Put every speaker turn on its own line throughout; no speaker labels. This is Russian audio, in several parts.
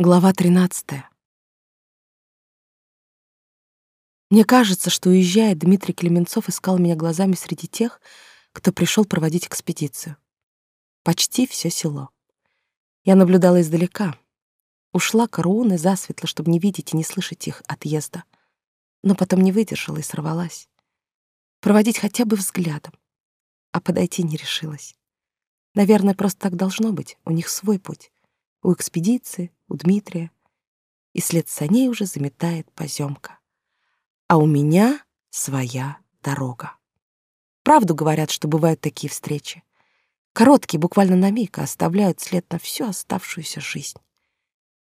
Глава 13. Мне кажется, что уезжая, Дмитрий Клеменцов искал меня глазами среди тех, кто пришел проводить экспедицию. Почти все село. Я наблюдала издалека. Ушла Каруны засветло, чтобы не видеть и не слышать их отъезда. Но потом не выдержала и сорвалась. Проводить хотя бы взглядом. А подойти не решилась. Наверное, просто так должно быть. У них свой путь. У экспедиции, у Дмитрия, и след саней уже заметает поземка. А у меня своя дорога. Правду говорят, что бывают такие встречи. Короткие, буквально на миг, а оставляют след на всю оставшуюся жизнь.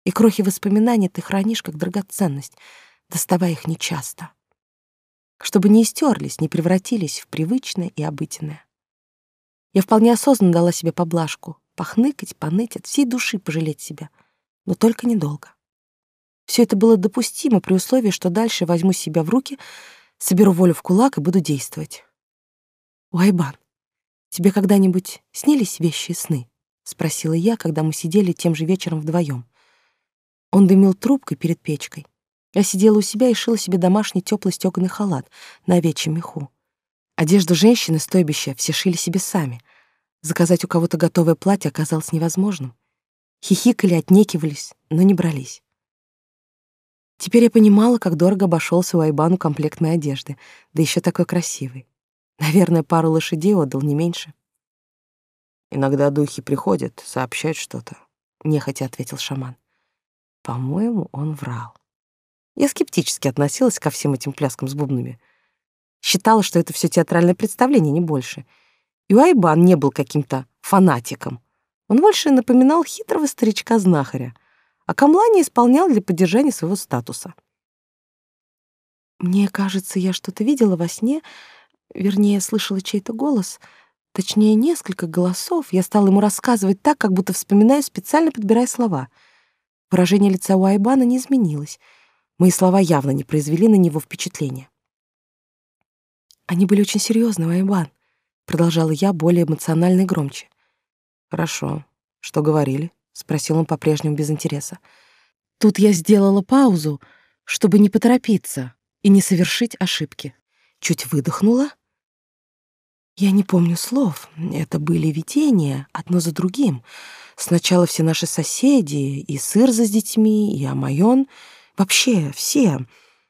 И крохи воспоминаний ты хранишь как драгоценность, доставая их нечасто. Чтобы не истерлись, не превратились в привычное и обыденное. Я вполне осознанно дала себе поблажку, похныкать, поныть, от всей души пожалеть себя — но только недолго. Все это было допустимо при условии, что дальше возьму себя в руки, соберу волю в кулак и буду действовать. «Уайбан, тебе когда-нибудь снились вещи сны?» — спросила я, когда мы сидели тем же вечером вдвоем. Он дымил трубкой перед печкой. Я сидела у себя и шила себе домашний теплый стёганый халат на овечьем меху. Одежду женщины стойбища все шили себе сами. Заказать у кого-то готовое платье оказалось невозможным хихикали, отнекивались, но не брались. Теперь я понимала, как дорого обошелся у Айбану комплект моей одежды, да еще такой красивый. Наверное, пару лошадей отдал не меньше.
Иногда духи приходят, сообщают что-то,
нехотя ответил шаман. По-моему, он врал. Я скептически относилась ко всем этим пляскам с бубнами. Считала, что это все театральное представление, не больше. И Айбан не был каким-то фанатиком. Он больше напоминал хитрого старичка-знахаря, а камлани исполнял для поддержания своего статуса. Мне кажется, я что-то видела во сне, вернее, слышала чей-то голос, точнее, несколько голосов. Я стала ему рассказывать так, как будто вспоминаю, специально подбирая слова. Выражение лица у Айбана не изменилось. Мои слова явно не произвели на него впечатления. Они были очень серьезны, Айбан, продолжала я более эмоционально и громче.
Хорошо. Что говорили? спросил он по-прежнему без интереса.
Тут я сделала паузу, чтобы не поторопиться и не совершить ошибки. Чуть выдохнула. Я не помню слов. Это были видения, одно за другим. Сначала все наши соседи, и Сырза с детьми, и Амайон. Вообще все.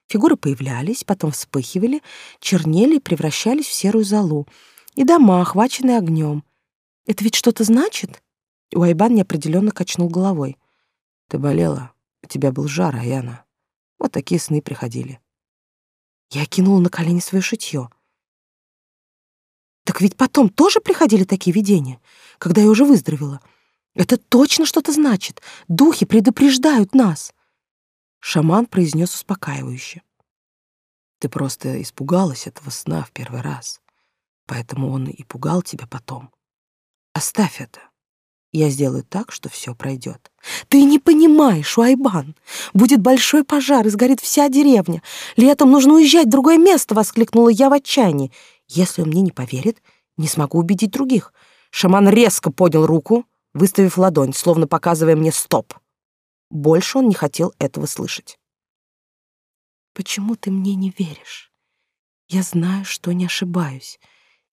Фигуры появлялись, потом вспыхивали, чернели и превращались в серую золу. И дома, охваченные огнем. Это ведь что-то значит? Уайбан неопределенно качнул головой.
Ты болела, у тебя был жар, Аяна. Вот такие сны приходили.
Я кинула на колени свое шитье. Так ведь потом тоже приходили такие видения, когда я уже выздоровела. Это точно что-то значит. Духи предупреждают нас. Шаман произнес успокаивающе.
Ты просто испугалась этого сна в первый раз, поэтому он и пугал тебя потом. Оставь это. Я сделаю так, что все пройдет.
Ты не понимаешь, Уайбан. Будет большой пожар, и сгорит вся деревня. Летом нужно уезжать в другое место, воскликнула я в отчаянии. Если он мне не поверит, не смогу убедить других. Шаман резко поднял руку, выставив ладонь, словно показывая мне стоп. Больше он не хотел этого слышать. Почему ты мне не веришь? Я знаю, что не ошибаюсь.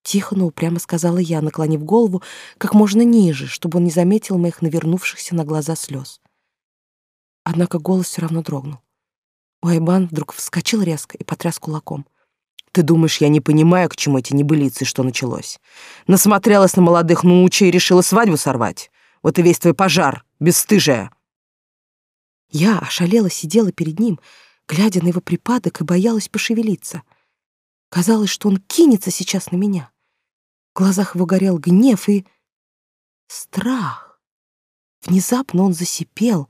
Тихо, но упрямо сказала я, наклонив голову как можно ниже, чтобы он не заметил моих навернувшихся на глаза слез. Однако голос все равно дрогнул. Уайбан вдруг вскочил резко и потряс кулаком.
«Ты думаешь, я не понимаю, к чему эти небылицы, что началось? Насмотрелась на молодых научей и решила свадьбу сорвать? Вот и весь твой пожар, бесстыжая!»
Я ошалела сидела перед ним, глядя на его припадок и боялась пошевелиться. Казалось, что он кинется сейчас на меня. В глазах его горел гнев и страх. Внезапно он засипел,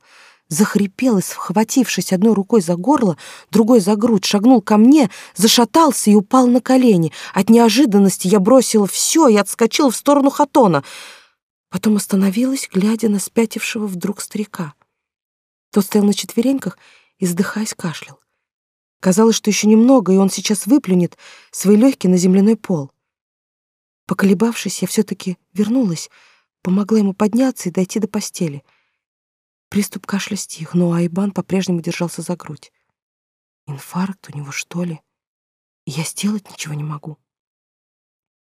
захрипел и, схватившись одной рукой за горло, другой за грудь, шагнул ко мне, зашатался и упал на колени. От неожиданности я бросила все и отскочила в сторону Хатона. Потом остановилась, глядя на спятившего вдруг старика. Тот стоял на четвереньках и, задыхаясь, кашлял. Казалось, что еще немного, и он сейчас выплюнет свои легкие на земляной пол. Поколебавшись, я все-таки вернулась, помогла ему подняться и дойти до постели. Приступ кашля стих, но Айбан по-прежнему держался за грудь. Инфаркт у него, что ли? Я сделать ничего не могу.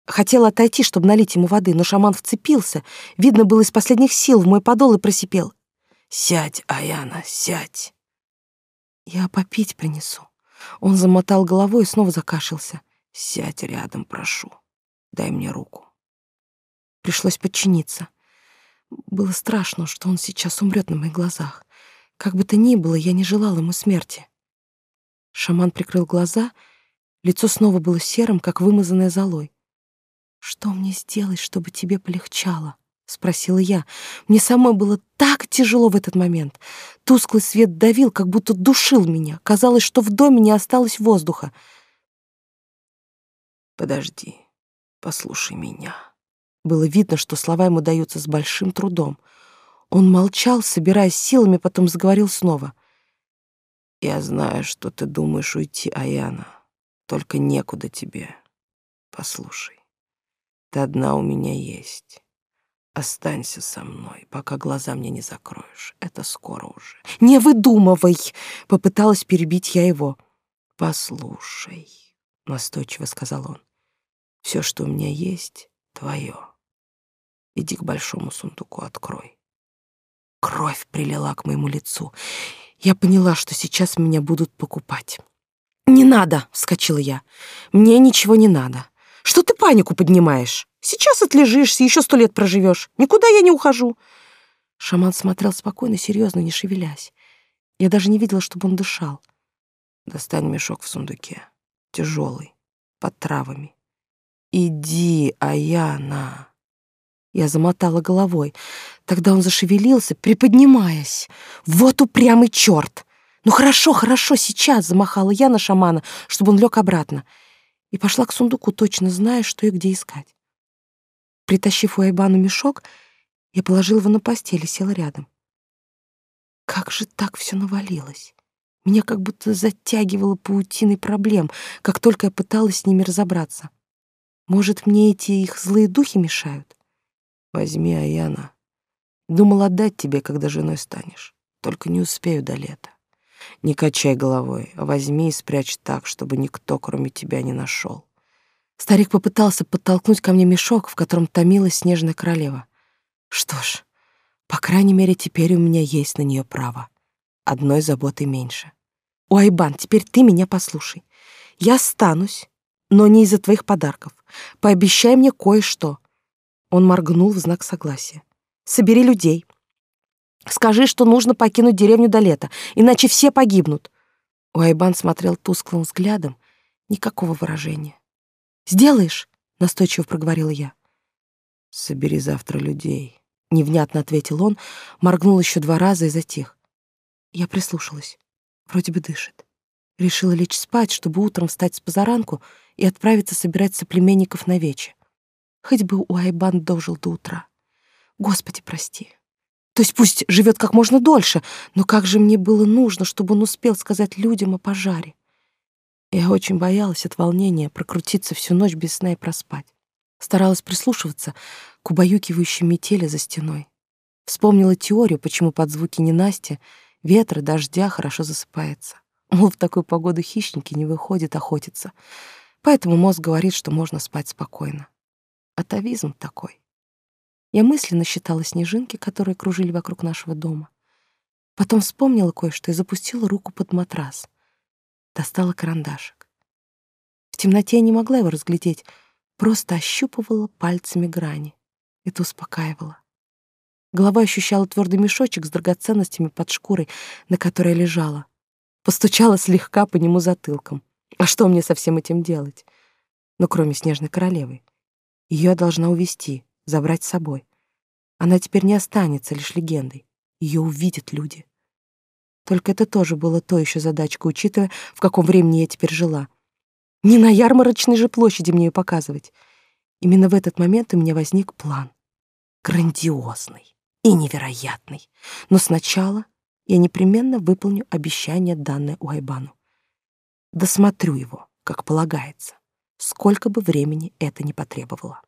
Хотела отойти, чтобы налить ему воды, но шаман вцепился. Видно было из последних сил в мой подол и просипел.
«Сядь, Аяна, сядь!»
«Я попить принесу». Он замотал головой и снова закашлялся.
«Сядь рядом, прошу. Дай мне руку».
Пришлось подчиниться. Было страшно, что он сейчас умрет на моих глазах. Как бы то ни было, я не желала ему смерти. Шаман прикрыл глаза, лицо снова было серым, как вымазанное золой. «Что мне сделать, чтобы тебе полегчало?» — спросила я. Мне самой было так тяжело в этот момент. Тусклый свет давил, как будто душил меня. Казалось, что в доме не осталось воздуха.
«Подожди, послушай меня».
Было видно, что слова ему даются с большим трудом. Он молчал, собираясь силами, потом заговорил снова.
«Я знаю, что ты думаешь уйти, Аяна. Только некуда тебе. Послушай, ты одна у меня есть. Останься со мной, пока глаза мне не закроешь. Это скоро уже.
Не выдумывай, попыталась перебить я его.
Послушай, настойчиво сказал он. Все, что у меня есть, твое. Иди к большому сундуку, открой.
Кровь прилила к моему лицу. Я поняла, что сейчас меня будут покупать. «Не надо!» — вскочила я. «Мне ничего не надо. Что ты панику поднимаешь? Сейчас отлежишься, еще сто лет проживешь. Никуда я не ухожу. Шаман смотрел спокойно, серьезно, не шевелясь. Я даже не видела, чтобы он дышал.
Достань мешок в сундуке. Тяжелый, под травами. Иди, Аяна.
Я замотала головой. Тогда он зашевелился, приподнимаясь. Вот упрямый черт! Ну хорошо, хорошо, сейчас замахала я на шамана, чтобы он лег обратно и пошла к сундуку, точно зная, что и где искать. Притащив у Айбану мешок, я положила его на постель и села рядом. Как же так все навалилось? Меня как будто затягивало паутиной проблем, как только я пыталась с ними разобраться. Может, мне эти их злые духи мешают?
Возьми, Аяна. Думал отдать тебе, когда женой станешь. Только не успею до лета. Не качай головой, а возьми и спрячь так, чтобы никто, кроме тебя, не нашел.
Старик попытался подтолкнуть ко мне мешок, в котором томилась снежная королева. Что ж, по крайней мере, теперь у меня есть на нее право. Одной заботы меньше. Уайбан, теперь ты меня послушай. Я останусь, но не из-за твоих подарков. Пообещай мне кое-что. Он моргнул в знак согласия. Собери людей, Скажи, что нужно покинуть деревню до лета, иначе все погибнут. Уайбан смотрел тусклым взглядом, никакого выражения. «Сделаешь?» — настойчиво проговорила я.
«Собери завтра людей», —
невнятно ответил он, моргнул еще два раза и затих. Я прислушалась. Вроде бы дышит. Решила лечь спать, чтобы утром встать с позаранку и отправиться собирать соплеменников на вече. Хоть бы Уайбан дожил до утра. Господи, прости. То есть пусть живет как можно дольше, но как же мне было нужно, чтобы он успел сказать людям о пожаре? Я очень боялась от волнения прокрутиться всю ночь без сна и проспать. Старалась прислушиваться к убаюкивающей метели за стеной. Вспомнила теорию, почему под звуки ненастья, ветра, дождя хорошо засыпается. Мол, в такую погоду хищники не выходят охотиться. Поэтому мозг говорит, что можно спать спокойно. Атовизм такой. Я мысленно считала снежинки, которые кружили вокруг нашего дома. Потом вспомнила кое-что и запустила руку под матрас. Достала карандашик. В темноте я не могла его разглядеть, просто ощупывала пальцами грани. Это успокаивало. Голова ощущала твердый мешочек с драгоценностями под шкурой, на которой лежала. Постучала слегка по нему затылком. А что мне со всем этим делать? Ну, кроме снежной королевы. Ее я должна увести забрать с собой. Она теперь не останется лишь легендой. Ее увидят люди. Только это тоже было то еще задачка, учитывая, в каком времени я теперь жила. Не на ярмарочной же площади мне ее показывать. Именно в этот момент у меня возник план. Грандиозный и невероятный. Но сначала я непременно выполню обещание, данное Уайбану. Досмотрю его, как полагается, сколько бы времени это ни потребовало.